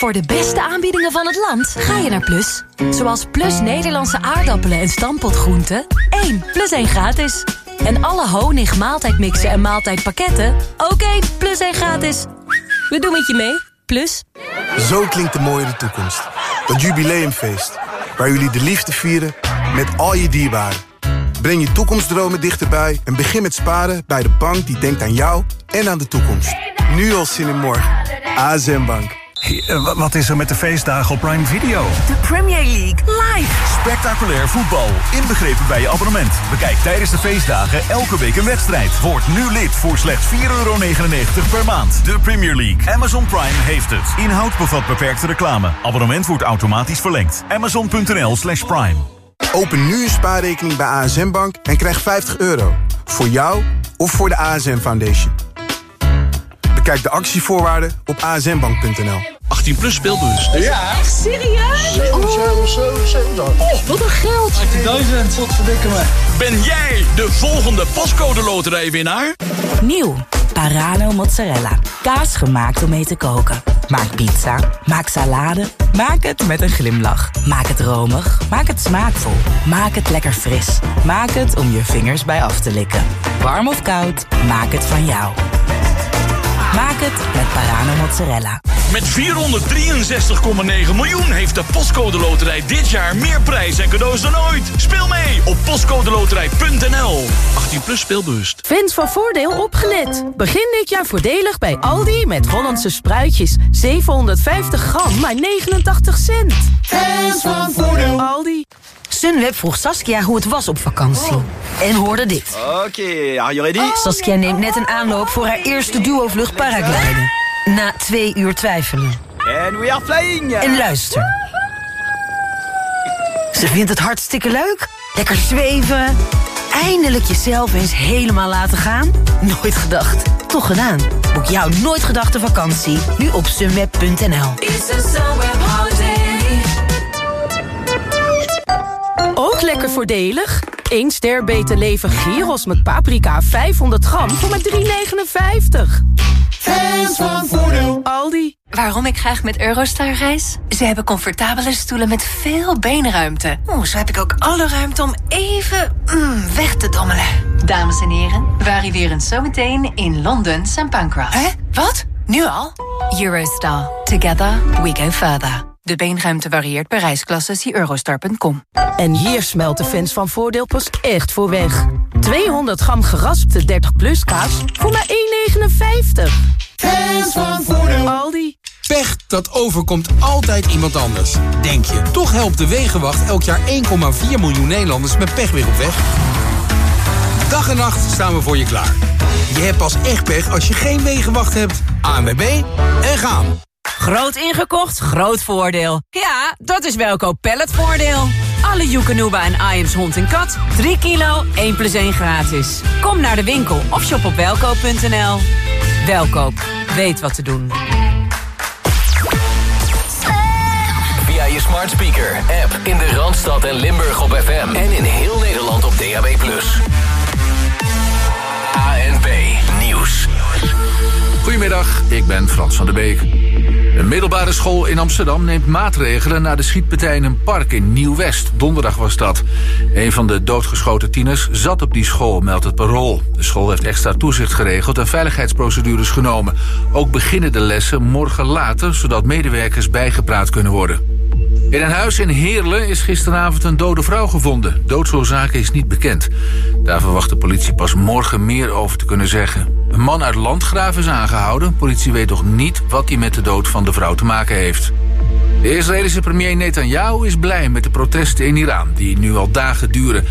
Voor de beste aanbiedingen van het land ga je naar Plus. Zoals Plus Nederlandse aardappelen en stampotgroenten. 1 plus 1 gratis. En alle honig, maaltijdmixen en maaltijdpakketten. Ook 1 plus 1 gratis. We doen het je mee. Plus. Zo klinkt de mooie toekomst. Dat jubileumfeest. Waar jullie de liefde vieren met al je dierbaren. Breng je toekomstdromen dichterbij en begin met sparen bij de bank die denkt aan jou en aan de toekomst. Nu al zin in morgen. ASM Bank. Eh, wa- wat is er met de feestdagen op Prime Video? De Premier League live. Spectaculair voetbal, inbegrepen bij je abonnement. Bekijk tijdens de feestdagen elke week een wedstrijd. Word nu lid voor slechts 4,99 per maand. De Premier League. Amazon Prime heeft het. Inhoud bevat beperkte reclame. Abonnement wordt automatisch verlengd. Amazon.nl slash prime. Open nu een spaarrekening bij ASM Bank en krijg 50 euro. Voor jou of voor de ASM Foundation. Bekijk de actievoorwaarden op asmbank.nl. 18 plus speelbus. Serieus? Oh, wat een geld. 1000. Wat verdikken me. Ben jij de volgende pascode loterijwinnaar? Nieuw. Parano mozzarella. Kaas gemaakt om mee te koken. Maak pizza. Maak salade. Maak het met een glimlach. Maak het romig. Maak het smaakvol. Maak het lekker fris. Maak het om je vingers bij af te likken. Warm of koud, maak het van jou. Maak het met Parano mozzarella. Met 463,9 miljoen heeft de Postcode Loterij dit jaar meer prijs en cadeaus dan ooit. Speel mee op postcodeloterij.nl. 18 plus speelbewust. Fans van Voordeel opgelet. Begin dit jaar voordelig bij Aldi met Hollandse spruitjes. 750 gram, maar 89 cent. Fans van Voordeel. Aldi. Sunweb vroeg Saskia hoe het was op vakantie. En hoorde dit. Oké, are you ready? Saskia neemt net een aanloop voor haar eerste duo-vlucht paragliden. Na twee uur twijfelen. And we are flying! En luister. Ze vindt het hartstikke leuk. Lekker zweven. Eindelijk jezelf eens helemaal laten gaan. Nooit gedacht, toch gedaan. Boek jouw nooit gedachte vakantie nu op sunweb.nl. Ook lekker voordelig. 1 ster beter leven gyros met paprika 500 gram voor maar 3,59. Fans van Voordeel. Aldi. Waarom ik graag met Eurostar reis? Ze hebben comfortabele stoelen met veel beenruimte. Oeh, zo heb ik ook alle ruimte om even mm, weg te dommelen. Dames en heren, we arriveren zometeen in Londen St. Pancras. Hè? Wat? Nu al? Eurostar. Together we go further. De beenruimte varieert per reisklasse. Zie eurostar.com. En hier smelt de fans van Voordeel pas echt voor weg. 200 gram geraspte 30 plus kaas voor maar 1,59. Fans van Voordeel. Aldi. Pech, dat overkomt altijd iemand anders. Denk je, toch helpt de Wegenwacht elk jaar 1,4 miljoen Nederlanders met pech weer op weg? Dag en nacht staan we voor je klaar. Je hebt pas echt pech als je geen Wegenwacht hebt. ANWB en gaan. Groot ingekocht, groot voordeel. Ja, dat is Welkoop Palletvoordeel. Alle Joekanuba en Iams hond en kat. 3 kilo, 1 plus 1 gratis. Kom naar de winkel of shop op welkoop.nl. Welkoop, weet wat te doen. Via je smart speaker, app in de Randstad en Limburg op FM. En in heel Nederland op DAB+. Goedemiddag, ik ben Frans van der Beek. Een middelbare school in Amsterdam neemt maatregelen na de schietpartij in een park in Nieuw-West. Donderdag was dat. Een van de doodgeschoten tieners zat op die school, meldt het parool. De school heeft extra toezicht geregeld en veiligheidsprocedures genomen. Ook beginnen de lessen morgen later, zodat medewerkers bijgepraat kunnen worden. In een huis in Heerlen is gisteravond een dode vrouw gevonden. Doodsoorzaak is niet bekend. Daar verwacht de politie pas morgen meer over te kunnen zeggen. Een man uit Landgraaf is aangehouden. Politie weet nog niet wat hij met de dood van de vrouw te maken heeft. De Israëlische premier Netanyahu is blij met de protesten in Iran... die nu al dagen duren.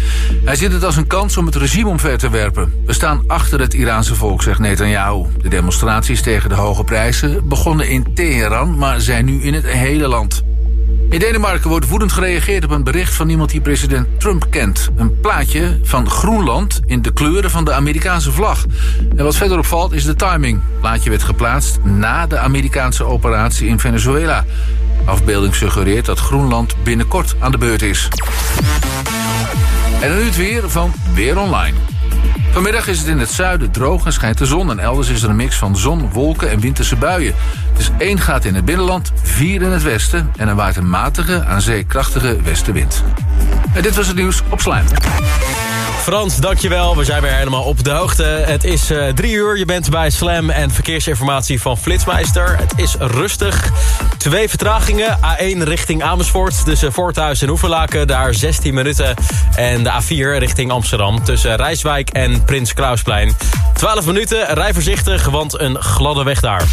Hij ziet het als een kans om het regime omver te werpen. We staan achter het Iraanse volk, zegt Netanyahu. De demonstraties tegen de hoge prijzen begonnen in Teheran... maar zijn nu in het hele land. In Denemarken wordt woedend gereageerd op een bericht van iemand die president Trump kent. Een plaatje van Groenland in de kleuren van de Amerikaanse vlag. En wat verder opvalt is de timing. Het plaatje werd geplaatst na de Amerikaanse operatie in Venezuela. Afbeelding suggereert dat Groenland binnenkort aan de beurt is. En nu het weer van Weer Online. Vanmiddag is het in het zuiden droog en schijnt de zon. En elders is er een mix van zon, wolken en winterse buien. Het is 1 gaat in het binnenland, 4 in het westen... en er waait een matige, aan zee krachtige westenwind. En dit was het nieuws op Slijm. Frans, dankjewel. We zijn weer helemaal op de hoogte. Het is uh, drie uur, je bent bij Slam en verkeersinformatie van Flitsmeister. Het is rustig. Twee vertragingen. A1 richting Amersfoort tussen Voorthuis en Oeverlaken. Daar 16 minuten. En de A4 richting Amsterdam tussen Rijswijk en Prins Klausplein. 12 minuten, rij voorzichtig, want een gladde weg daar.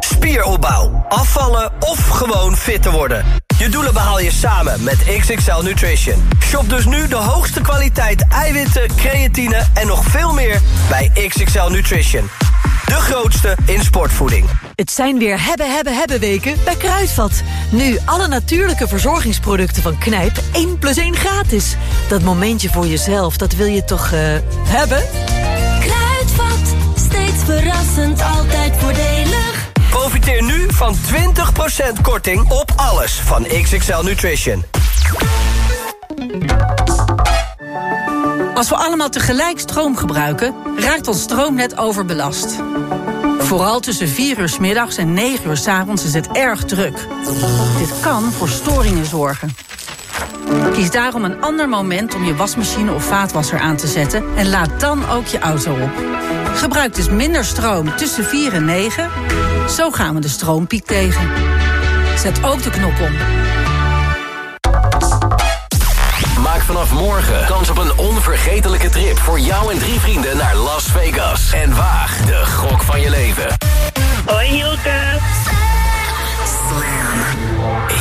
Spieropbouw, afvallen of gewoon fit te worden. Je doelen behaal je samen met XXL Nutrition. Shop dus nu de hoogste kwaliteit eiwitten, creatine en nog veel meer bij XXL Nutrition. De grootste in sportvoeding. Het zijn weer hebben, hebben, hebben weken bij Kruidvat. Nu alle natuurlijke verzorgingsproducten van Knijp 1 plus 1 gratis. Dat momentje voor jezelf, dat wil je toch uh, hebben? Kruidvat, steeds verrassend, altijd voordelig. Profiteer nu van 20% korting op alles van XXL Nutrition. Als we allemaal tegelijk stroom gebruiken, raakt ons stroomnet overbelast. Vooral tussen 4 uur s middags en 9 uur s avonds is het erg druk. Dit kan voor storingen zorgen. Kies daarom een ander moment om je wasmachine of vaatwasser aan te zetten... en laad dan ook je auto op. Gebruik dus minder stroom tussen 4 en 9. Zo gaan we de stroompiek tegen. Zet ook de knop om. Maak vanaf morgen kans op een onvergetelijke trip voor jou en drie vrienden naar Las Vegas. En waag de gok van je leven. Hoi Hilke.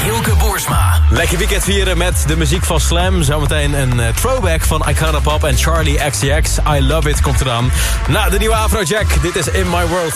Hilke Boersma. Lekker weekend vieren met de muziek van Slam. Zometeen een uh, throwback van Icona Pop en Charlie XCX. I Love It komt eraan. Na de nieuwe Afrojack. Dit is In My World.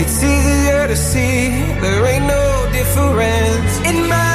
it's easier to see. There ain't no difference in my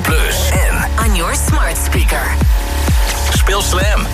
Plus. En on your smart speaker. Speel Slam.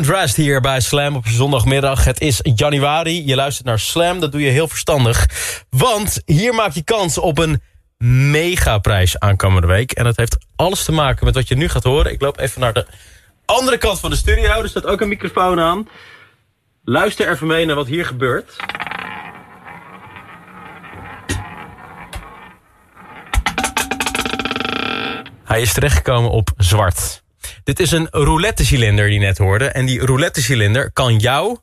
Undressed hier bij Slam op zondagmiddag. Het is januari, je luistert naar Slam, dat doe je heel verstandig. Want hier maak je kans op een megaprijs aankomende week. En dat heeft alles te maken met wat je nu gaat horen. Ik loop even naar de andere kant van de studio, er staat ook een microfoon aan. Luister even mee naar wat hier gebeurt. Hij is terechtgekomen op zwart. Dit is een roulette-cilinder die net hoorde. En die roulette-cilinder kan jou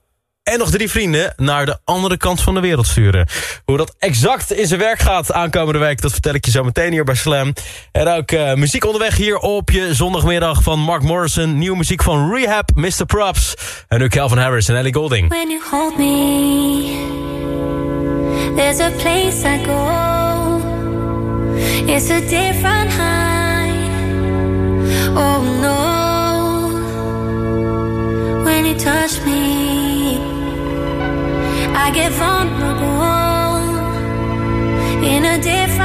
en nog drie vrienden naar de andere kant van de wereld sturen. Hoe dat exact in zijn werk gaat aankomende week... dat vertel ik je zo meteen hier bij Slam. En ook uh, muziek onderweg hier op je zondagmiddag van Mark Morrison. Nieuwe muziek van Rehab, Mr. Props. En nu Calvin Harris en Ellie Golding. When you hold me There's a place I go It's a different high Oh no touch me. I get vulnerable In a different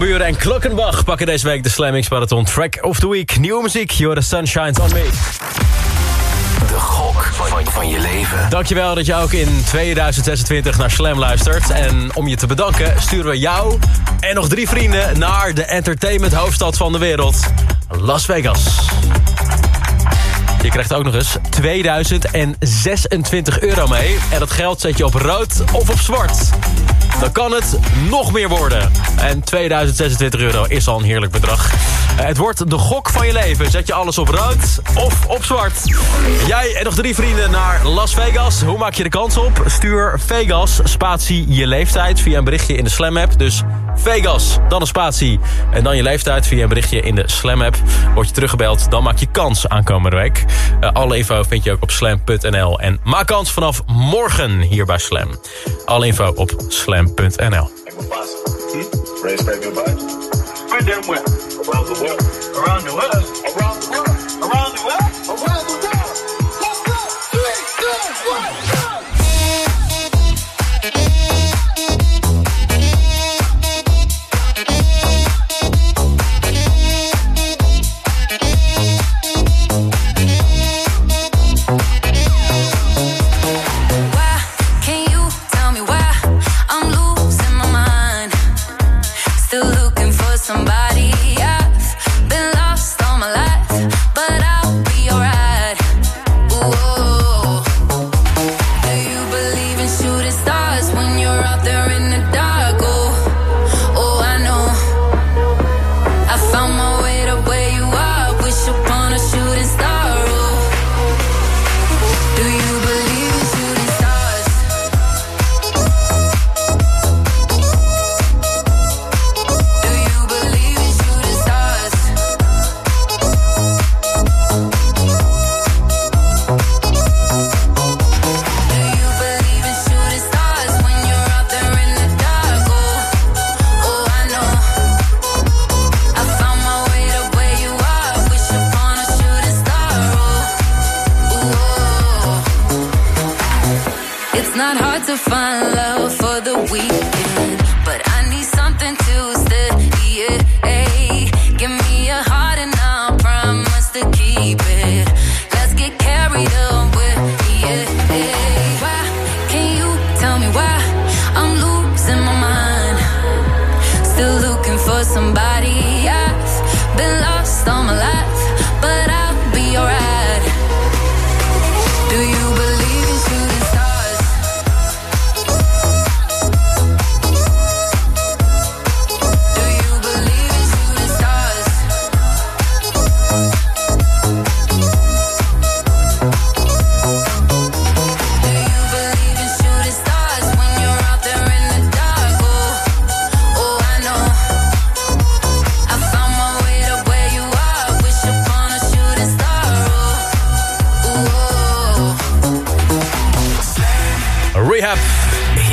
Buren en Klokkenbach pakken deze week de Slam X Marathon Track of the Week. Nieuwe muziek, You're the Sun Shines on Me. De gok van, van je leven. Dankjewel dat je ook in 2026 naar Slam luistert. En om je te bedanken sturen we jou en nog drie vrienden... naar de entertainment hoofdstad van de wereld, Las Vegas. Je krijgt ook nog eens 2026 euro mee. En dat geld zet je op rood of op zwart. Dan kan het nog meer worden. En 2026 euro is al een heerlijk bedrag. Eh, Het wordt de gok van je leven. Zet je alles op rood of op zwart. Jij en nog drie vrienden naar Las Vegas. Hoe maak je de kans op? Stuur Vegas, spatie je leeftijd via een berichtje in de Slam app. Dus Vegas, dan een spatie. En dan je leeftijd via een berichtje in de Slam app. Word je teruggebeld, dan maak je kans aankomende week. Eh, alle info vind je ook op slam.nl. En maak kans vanaf morgen hier bij Slam. Alle info op slam.nl. Raise them where? Around the world. Around the world. Around the world.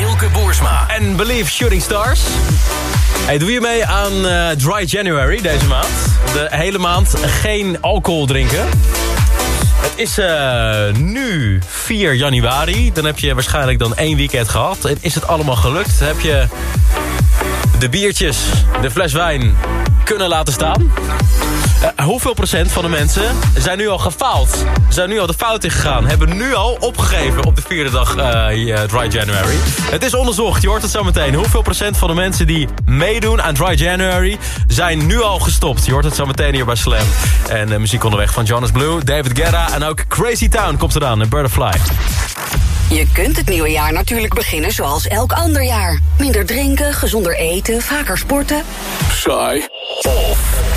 Hilke Boersma. En Believe Shooting Stars. Hey, doe je mee aan eh, Dry January deze maand? De hele maand geen alcohol drinken. Het is eh, nu 4 januari. Dan heb je waarschijnlijk dan één weekend gehad. Is het allemaal gelukt? Heb je de biertjes, de fles wijn kunnen laten staan? Eh, hoeveel procent van de mensen zijn nu al gefaald? Zijn nu al de fout in gegaan? Hebben nu al opgegeven op de vierde dag eh, eh, Dry January? Het is onderzocht, je hoort het zo meteen. Hoeveel procent van de mensen die meedoen aan Dry January... zijn nu al gestopt? Je hoort het zo meteen hier bij Slam. En uh, muziek onderweg van Jonas Blue, David Guetta... en ook Crazy Town komt eraan, en Butterfly. Je kunt het nieuwe jaar natuurlijk beginnen zoals elk ander jaar. Minder drinken, gezonder eten, vaker sporten. Saai. Of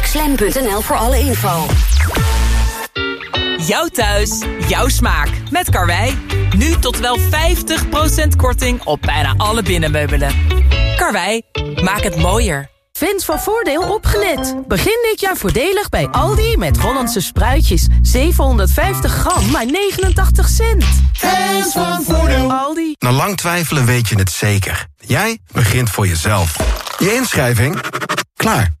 slam.nl voor alle info. Jouw thuis, jouw smaak. Met Karwei. Nu tot wel 50% korting op bijna alle binnenmeubelen. Karwei, maak het mooier. Fans van Voordeel opgelet. Begin dit jaar voordelig bij Aldi met Hollandse spruitjes. 750 gram, maar 89 cent. Fans van Voordeel. Aldi. Na lang twijfelen weet je het zeker. Jij begint voor jezelf. Je inschrijving? Klaar.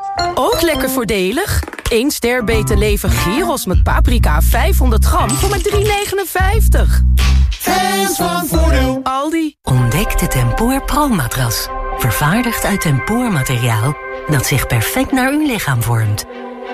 Ook lekker voordelig. 1 ster beter leven gyros met paprika 500 gram voor maar 3,59. Fans van Voordeel. Aldi. Ontdek de Tempoor Pro-matras. Vervaardigd uit tempoormateriaal dat zich perfect naar uw lichaam vormt.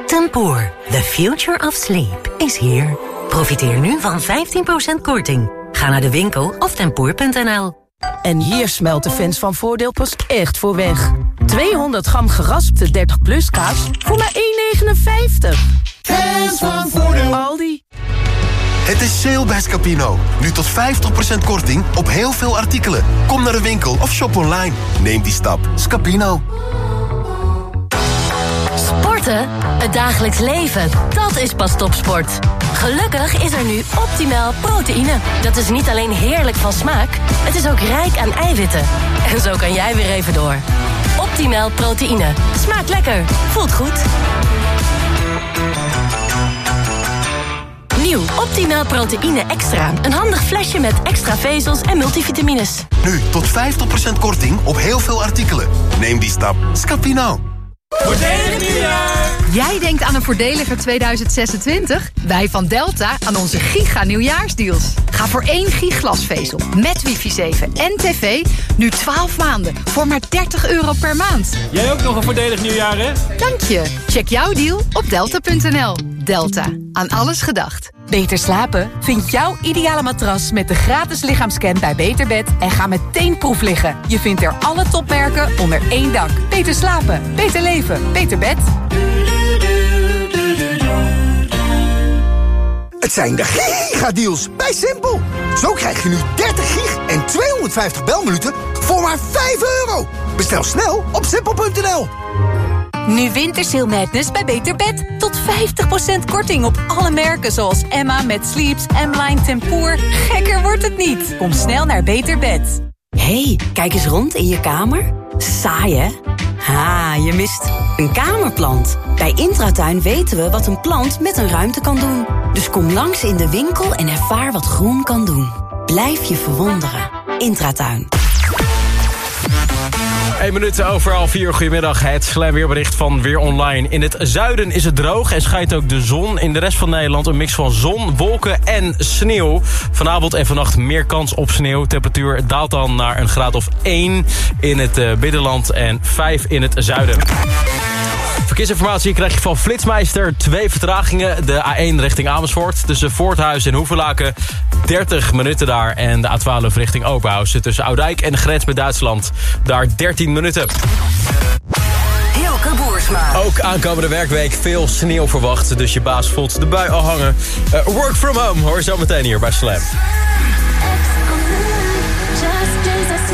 Tempoor, the future of sleep, is here. Profiteer nu van 15% korting. Ga naar de winkel of tempoor.nl. En hier smelt de fans van Voordeel pas echt voor weg. 200 gram geraspte 30 plus kaas voor maar 1,59. Fans van Voordeel. Aldi. Het is sale bij Scapino. Nu tot 50% korting op heel veel artikelen. Kom naar de winkel of shop online. Neem die stap. Scapino. Het dagelijks leven, dat is pas topsport. Gelukkig is er nu Optimal proteïne. Dat is niet alleen heerlijk van smaak, het is ook rijk aan eiwitten. En zo kan jij weer even door. Optimal proteïne. Smaakt lekker. Voelt goed. Nieuw Optimal proteïne extra. Een handig flesje met extra vezels en multivitamines. Nu tot 50% korting op heel veel artikelen. Neem die stap. Scapino. Voordelig nieuwjaar! Jij denkt aan een voordeliger 2026? Wij van Delta aan onze giga nieuwjaarsdeals. Ga voor één giglasvezel met wifi 7 en tv nu 12 maanden voor maar 30 euro per maand. Jij ook nog een voordelig nieuwjaar, hè? Dank je. Check jouw deal op delta.nl. Delta. Aan alles gedacht. Beter slapen? Vind jouw ideale matras met de gratis lichaamscan bij Beterbed en ga meteen proef liggen. Je vindt er alle topmerken onder één dak. Beter slapen, beter leven, beter bed. Het zijn de gigadeals bij Simpel. Zo krijg je nu 30 gig en 250 belminuten voor maar 5 euro. Bestel snel op simpel.nl. Nu Wintersail Madness bij Beter Bed. Tot 50% korting op alle merken zoals Emma met Sleeps, M-Line Tempoor. Gekker wordt het niet. Kom snel naar Beter Bed. hey, kijk eens rond in je kamer. Saai, hè? Ha, je mist een kamerplant. Bij Intratuin weten we wat een plant met een ruimte kan doen. Dus kom langs in de winkel en ervaar wat groen kan doen. Blijf je verwonderen. Intratuin. 1 minuut over half 4. Goedemiddag. Het slam weerbericht van Weer Online. In het zuiden is het droog en schijnt ook de zon. In de rest van Nederland een mix van zon, wolken en sneeuw. Vanavond en vannacht meer kans op sneeuw. Temperatuur daalt dan naar een graad of 1 in het uh, binnenland en 5 in het zuiden. Verkeersinformatie krijg je van Flitsmeister. Twee vertragingen. De A1 richting Amersfoort. Tussen Voorthuis en Hoeverlaken. 30 minuten daar. En de A12 richting Openhuizen. Tussen Oudijk en de grens met Duitsland. Daar 13 minuten. Ook aankomende werkweek veel sneeuw verwacht. Dus je baas voelt de bui al hangen. Uh, work from home hoor je zo meteen hier bij Slam. Just as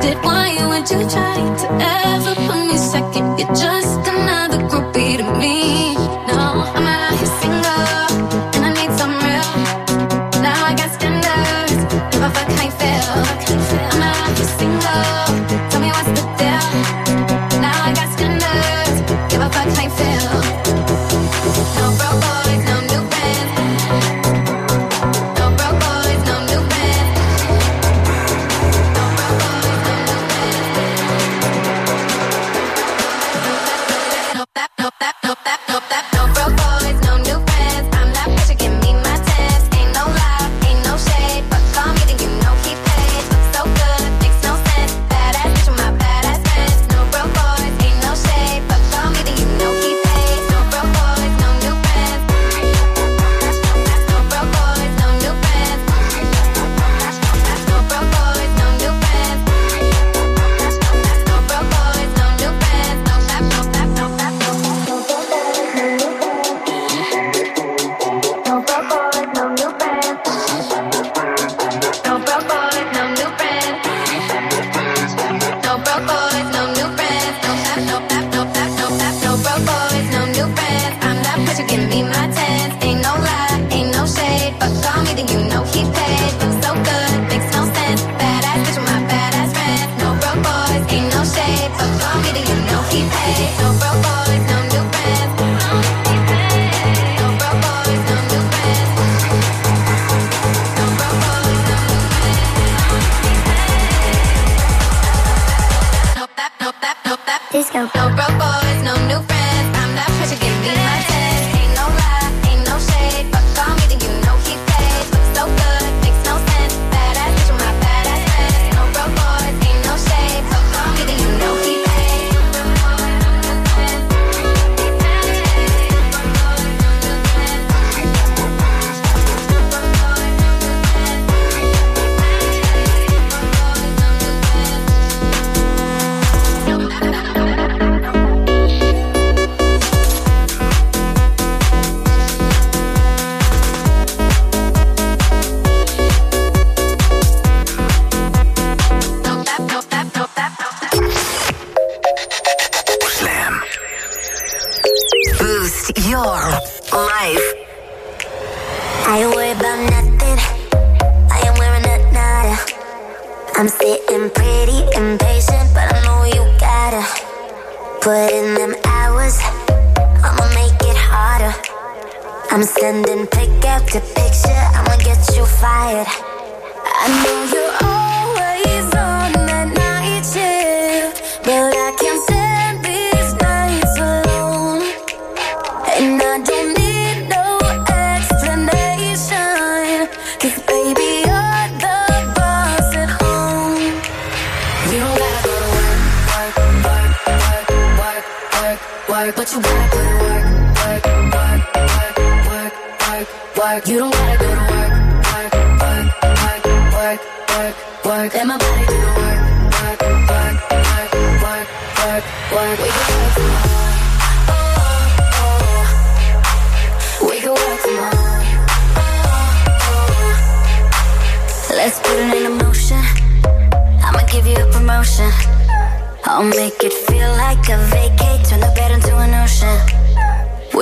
unaffected. Why would you try to ever put me second? You're just another groupie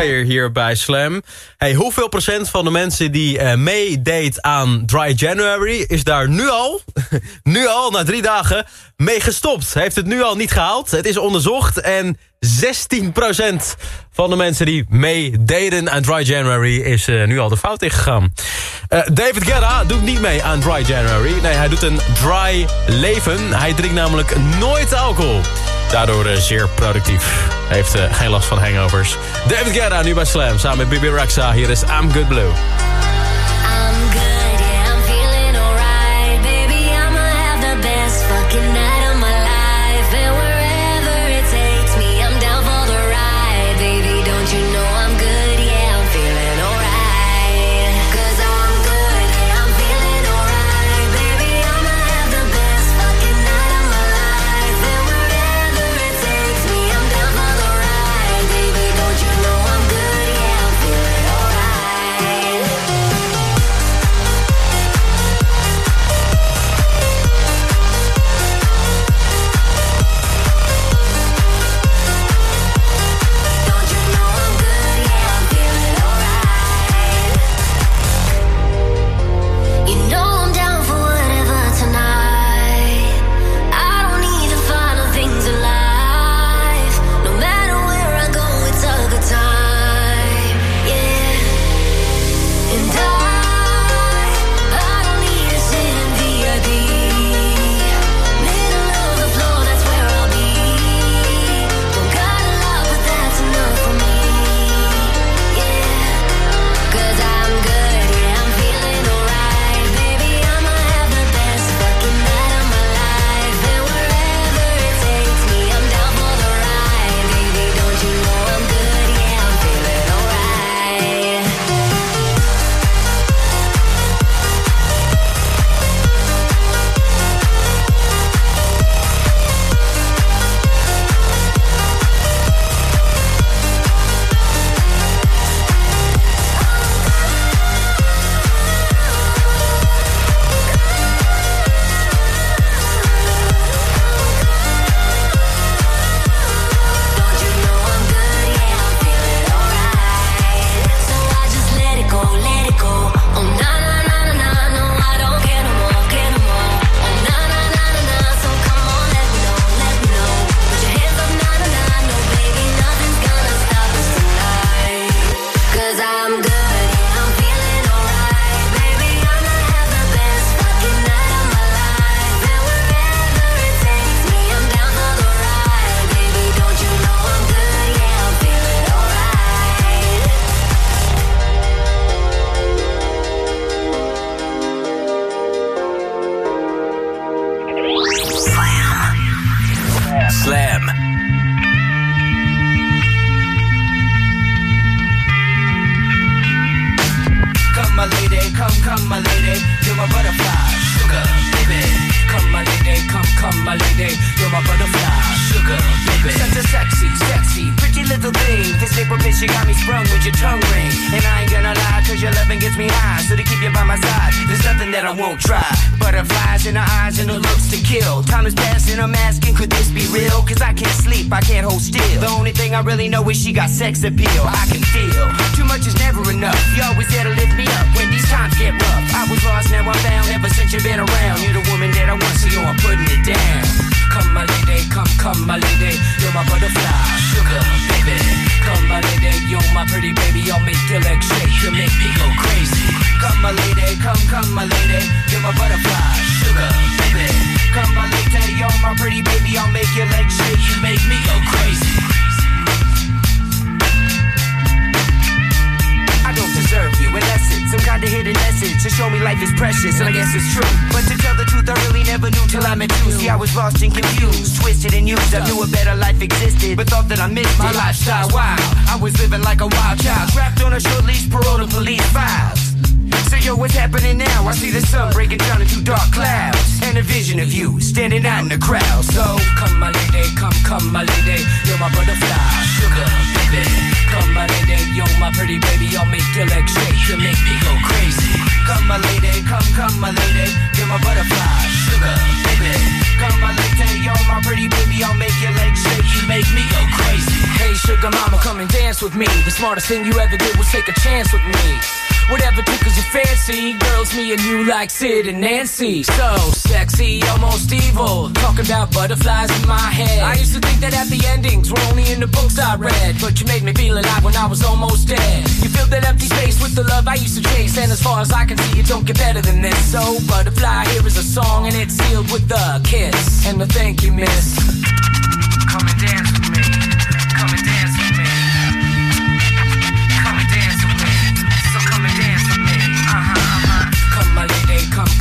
Hier bij Slam. Hey, hoeveel procent van de mensen die uh, meedeed aan Dry January... is daar nu al, nu al, na drie dagen, mee gestopt? Heeft het nu al niet gehaald? Het is onderzocht en 16 procent van de mensen die meededen aan Dry January... is eh, nu al de fout ingegaan. Uh, David Guetta doet niet mee aan Dry January. Nee, hij doet een dry leven. Hij drinkt namelijk nooit alcohol. Daardoor eh, zeer productief. Heeft eh, geen last van hangovers. David Guetta nu bij Slam samen met Bibi Rexa. Hier is I'm Good Blue. sex appeal. I can sugar mama, come and dance with me. The smartest thing you ever did was take a chance with me. Whatever tickles your fancy, girls, me and you like Sid and Nancy. So sexy, almost evil. Talking about butterflies in my head. I used to think that happy endings were only in the books I read. But you made me feel alive when I was almost dead. You filled that empty space with the love I used to chase. And as far as I can see, it don't get better than this. So, butterfly, here is a song, and it's sealed with a kiss. And a thank you, miss.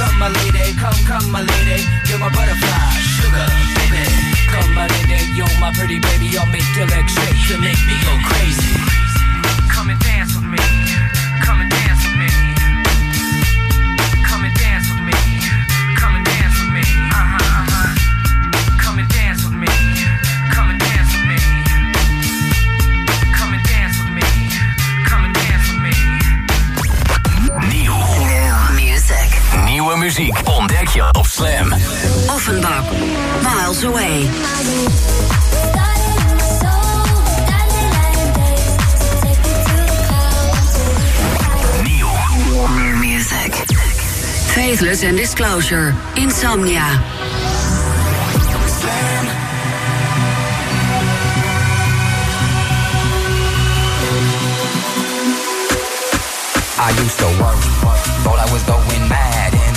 Come, my lady, come, come, my lady. You're my butterfly, sugar, baby. Come, my lady, you're my pretty baby. I'll make your legs shake. You make me go crazy. Come and dance with me. Come and dance Nieuwe muziek ontdek je op Slam. Offenbach. Miles Away. New music. Faithless and Disclosure. Insomnia. I used to worry, thought I was going mad in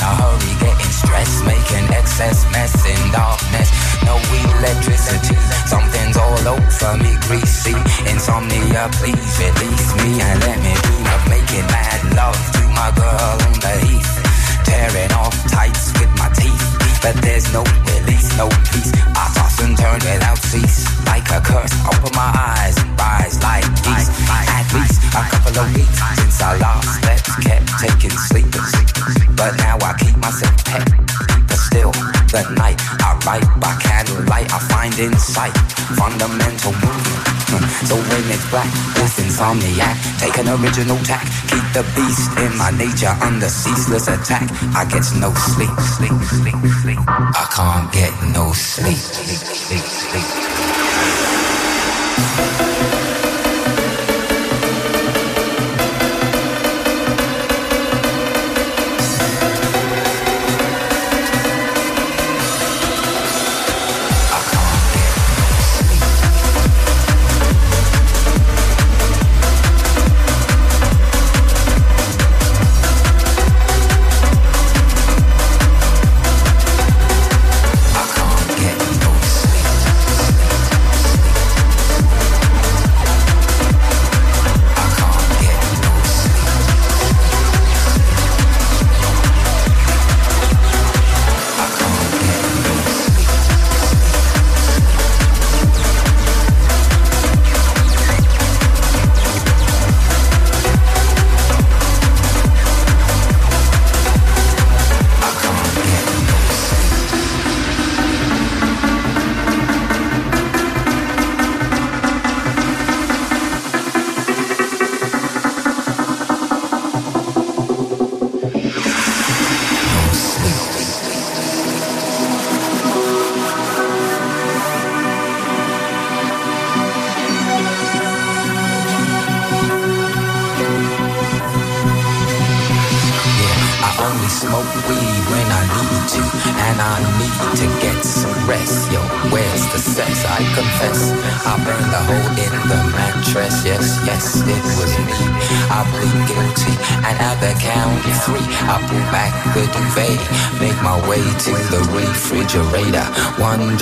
a hurry, getting stressed, making excess mess in darkness. No electricity, something's all over me, greasy. Insomnia, please release me and let me dream of making mad love to my girl on the heath. Tearing off tights with my teeth, but there's no release, no peace. I toss and turn without cease, like a curse. Open my eyes and rise like geese. At least a couple of weeks since I last slept, kept taking sleepers. But now I keep myself pet. Still, the night I write by candlelight, I find insight, fundamental movement. So when it's black, this insomniac, take an original tack, keep the beast in my nature under ceaseless attack. I get no sleep, sleep, sleep, sleep. I can't get no sleep, sleep, sleep, sleep.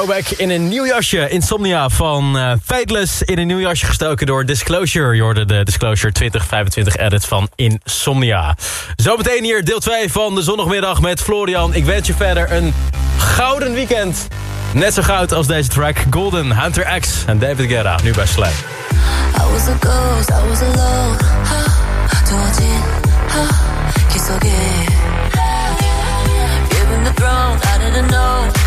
throwback in een nieuw jasje. Insomnia van uh, Fateless in een nieuw jasje gestoken door Disclosure. Je hoorde de Disclosure 2025 edit van Insomnia. Zometeen hier deel 2 van de zondagmiddag met Florian. Ik wens je verder een gouden weekend. Net zo goud als deze track. Golden, Hunter X en David Guerra. Nu bij Slam. I was a ghost, I was alone. Ha, 두어진 ha, 기속에 Given the throne, I didn't know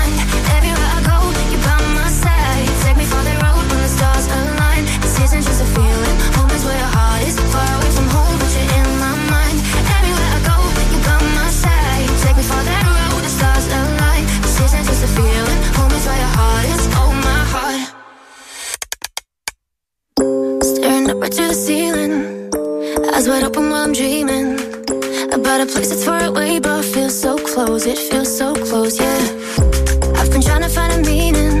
a place that's far away, but feels so close. It feels so close, yeah. I've been trying to find a meaning.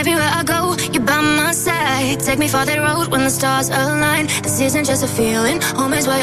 Everywhere I go, you're by my side. Take me for that road when the stars align. This isn't just a feeling, home is where